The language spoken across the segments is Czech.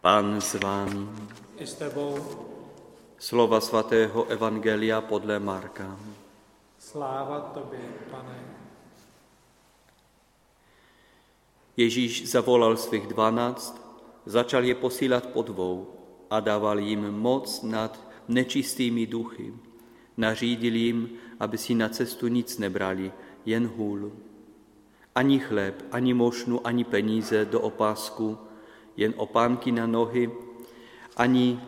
Pán s vámi. I s tebou. Slova svatého Evangelia podle Marka. Sláva tobě, pane. Ježíš zavolal svých dvanáct, začal je posílat po dvou a dával jim moc nad nečistými duchy. Nařídil jim, aby si na cestu nic nebrali, jen hůl. Ani chléb, ani mošnu, ani peníze do opásku, jen opánky na nohy, ani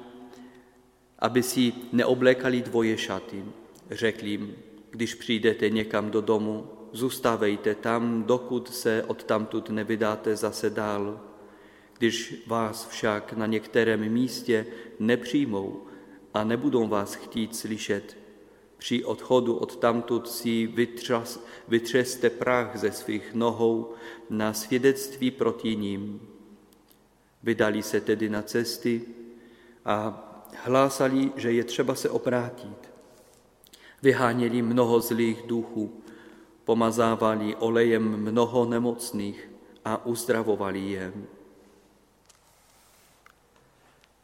aby si neoblékali dvoje šaty. Řekl jim, když přijdete někam do domu, zůstávejte tam, dokud se odtamtud nevydáte zase dál. Když vás však na některém místě nepřijmou a nebudou vás chtít slyšet, při odchodu od tamtud si vytřeste prach ze svých nohou na svědectví proti ním. Vydali se tedy na cesty a hlásali, že je třeba se obrátit. Vyháněli mnoho zlých duchů, pomazávali olejem mnoho nemocných a uzdravovali je.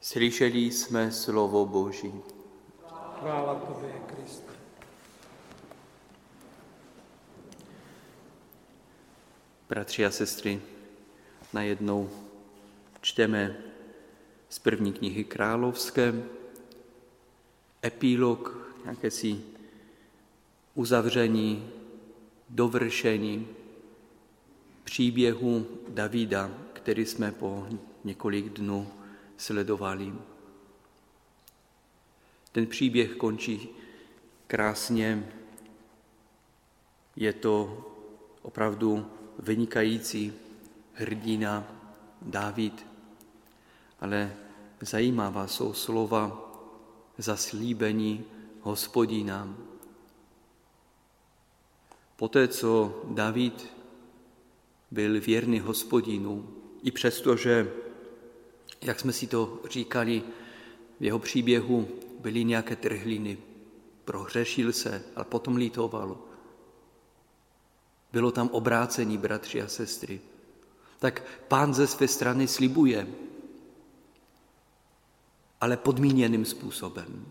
Slyšeli jsme slovo Boží. Chvála tobě, Kriste. Bratři a sestry, najednou čteme z první knihy královské epílog, nějaké si uzavření, dovršení příběhu Davida, který jsme po několik dnů sledovali. Ten příběh končí krásně. Je to opravdu vynikající hrdina Dávid, ale zajímavá jsou slova zaslíbení hospodina. Poté, co David byl věrný hospodinu, i přesto, že, jak jsme si to říkali, v jeho příběhu byly nějaké trhliny, prohřešil se, ale potom lítoval. Bylo tam obrácení, bratři a sestry. Tak pán ze své strany slibuje, ale podmíněným způsobem.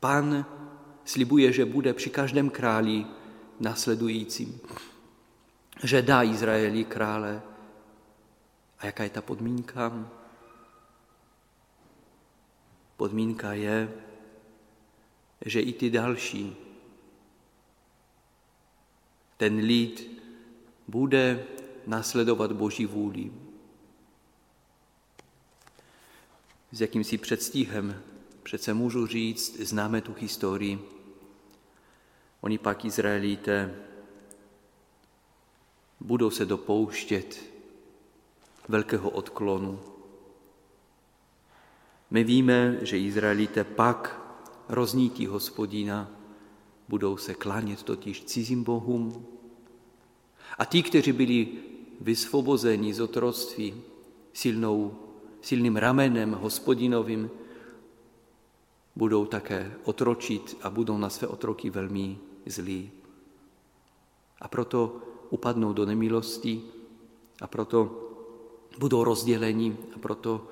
Pán slibuje, že bude při každém králi následujícím, že dá Izraeli krále. A jaká je ta podmínka? Podmínka je, že i ty další, ten lid bude následovat Boží vůli. S jakýmsi předstihem přece můžu říct, známe tu historii. Oni pak Izraelité budou se dopouštět velkého odklonu. My víme, že Izraelité pak roznítí hospodina, budou se klánět totiž cizím bohům. A ti, kteří byli vysvobozeni z otroctví silnou, silným ramenem hospodinovým, budou také otročit a budou na své otroky velmi zlí. A proto upadnou do nemilosti a proto budou rozděleni a proto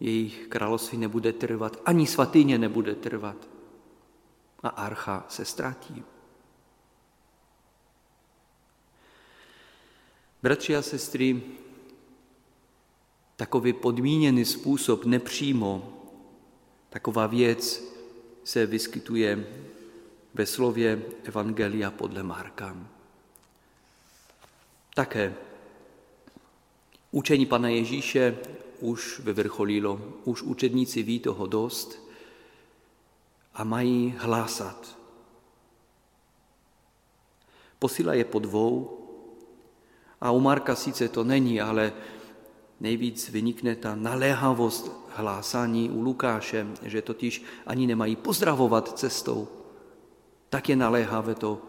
jejich království nebude trvat, ani svatyně nebude trvat a archa se ztratí. Bratři a sestry, takový podmíněný způsob nepřímo, taková věc se vyskytuje ve slově Evangelia podle Marka. Také učení Pana Ježíše už vyvrcholilo, už učedníci ví toho dost a mají hlásat. Posílá je po dvou a u Marka sice to není, ale nejvíc vynikne ta naléhavost hlásání u Lukáše, že totiž ani nemají pozdravovat cestou. Tak je naléhavé to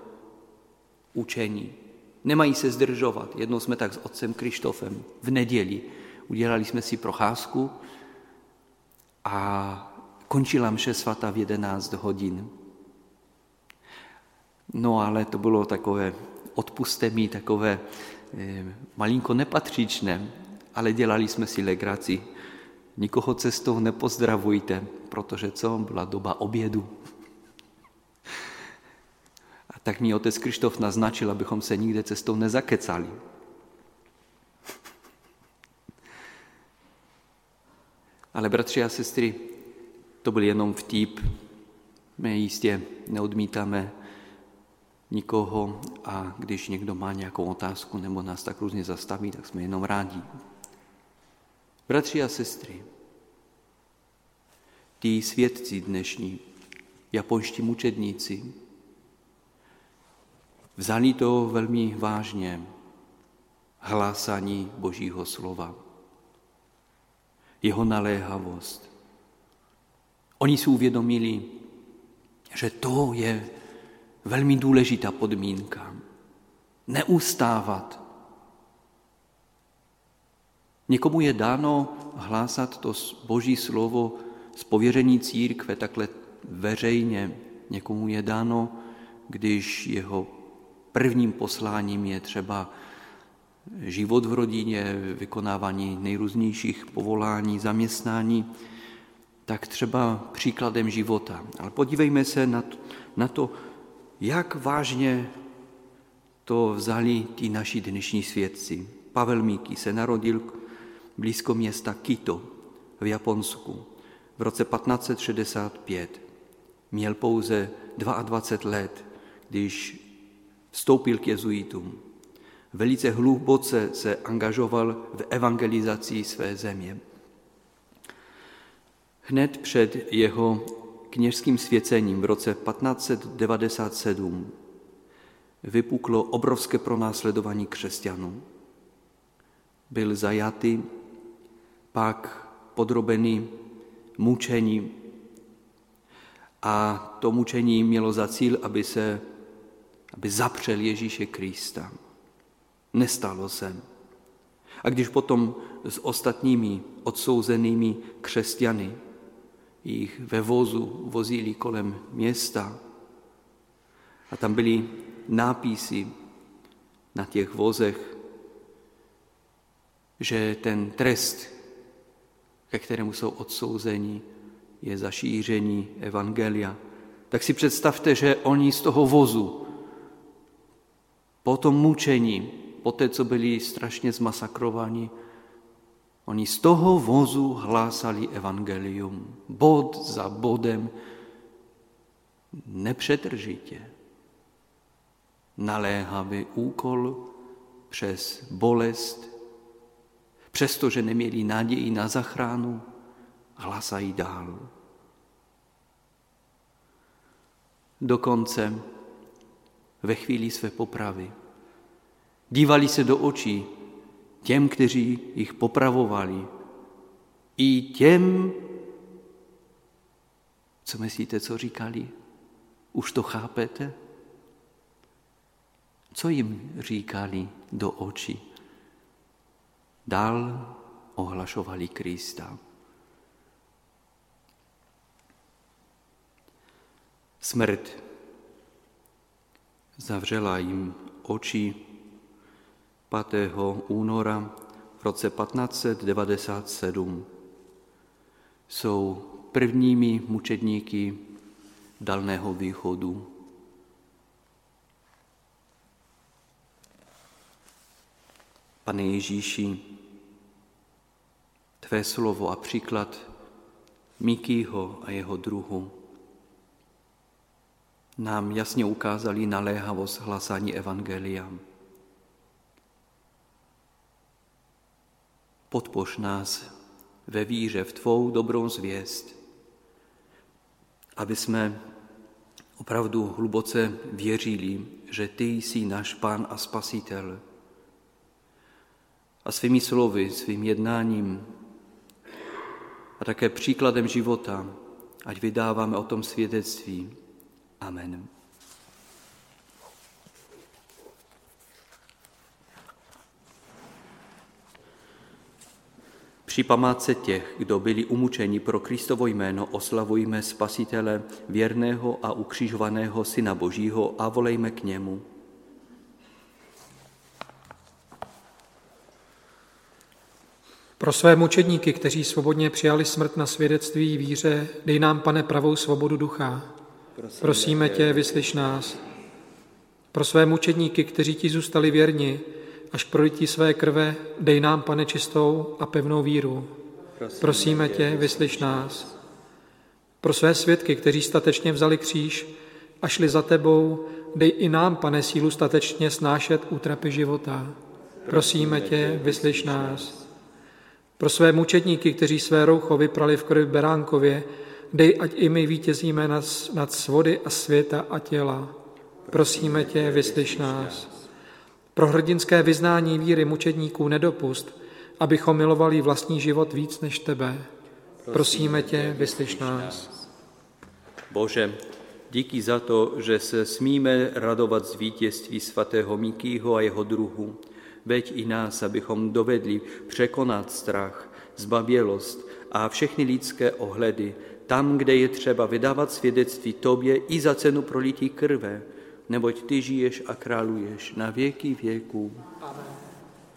učení. Nemají se zdržovat. Jednou jsme tak s otcem Krištofem v neděli. Udělali jsme si procházku a končila mše svata v 11 hodin. No ale to bylo takové, odpuste mi, takové eh, malinko nepatřičné. Ale dělali jsme si legraci. Nikoho cestou nepozdravujte, protože co? Byla doba obědu. A tak mi otec Krištof naznačil, abychom se nikde cestou nezakecali. Ale bratři a sestry, to byl jenom vtip. My jistě neodmítáme nikoho a když někdo má nějakou otázku nebo nás tak různě zastaví, tak jsme jenom rádi. Bratři a sestry, tí svědci dnešní, japonští mučedníci, vzali to velmi vážně, hlásání Božího slova, jeho naléhavost. Oni si uvědomili, že to je velmi důležitá podmínka. Neustávat. Někomu je dáno hlásat to boží slovo z pověření církve takhle veřejně. Někomu je dáno, když jeho prvním posláním je třeba život v rodině, vykonávání nejrůznějších povolání, zaměstnání, tak třeba příkladem života. Ale podívejme se na to, jak vážně to vzali ti naši dnešní svědci. Pavel Míky se narodil blízko města Kito v Japonsku v roce 1565. Měl pouze 22 let, když vstoupil k jezuitům. Velice hluboce se angažoval v evangelizaci své země. Hned před jeho kněžským svěcením v roce 1597 vypuklo obrovské pronásledování křesťanů. Byl zajatý, pak podrobený mučení a to mučení mělo za cíl, aby se aby zapřel Ježíše Krista. Nestalo se. A když potom s ostatními odsouzenými křesťany jich ve vozu vozili kolem města a tam byly nápisy na těch vozech, že ten trest, ke kterému jsou odsouzeni, je za šíření evangelia. Tak si představte, že oni z toho vozu po tom mučení, po té, co byli strašně zmasakrováni, Oni z toho vozu hlásali evangelium, bod za bodem, nepřetržitě. Naléhavý úkol přes bolest, přestože neměli naději na zachránu, hlasají dál. Dokonce ve chvíli své popravy dívali se do očí těm, kteří jich popravovali, i těm, co myslíte, co říkali? Už to chápete? Co jim říkali do očí? Dál ohlašovali Krista. Smrt zavřela jim oči 5. února v roce 1597 jsou prvními mučedníky Dalného východu. Pane Ježíši, Tvé slovo a příklad Mikýho a jeho druhu nám jasně ukázali naléhavost hlasání Evangelia. Podpoř nás ve víře v Tvou dobrou zvěst, aby jsme opravdu hluboce věřili, že Ty jsi náš Pán a Spasitel. A svými slovy, svým jednáním také příkladem života, ať vydáváme o tom svědectví. Amen. Při památce těch, kdo byli umučeni pro Kristovo jméno, oslavujme Spasitele, věrného a ukřižovaného Syna Božího a volejme k němu. Pro své mučedníky, kteří svobodně přijali smrt na svědectví víře, dej nám, pane, pravou svobodu ducha. Prosíme tě, vyslyš nás. Pro své mučedníky, kteří ti zůstali věrni, až k prolití své krve, dej nám, pane, čistou a pevnou víru. Prosíme tě, vyslyš nás. Pro své svědky, kteří statečně vzali kříž a šli za tebou, dej i nám, pane, sílu statečně snášet útrapy života. Prosíme tě, vyslyš nás. Pro své mučedníky, kteří své roucho vyprali v krvi Beránkově, dej, ať i my vítězíme nad, nad svody a světa a těla. Prosíme tě, vyslyš nás. Pro hrdinské vyznání víry mučedníků nedopust, abychom milovali vlastní život víc než tebe. Prosíme tě, vyslyš nás. Bože, díky za to, že se smíme radovat z vítězství svatého Mikýho a jeho druhu. Veď i nás, abychom dovedli překonat strach, zbabělost a všechny lidské ohledy, tam, kde je třeba vydávat svědectví Tobě i za cenu prolití krve, neboť Ty žiješ a králuješ na věky věků. Amen.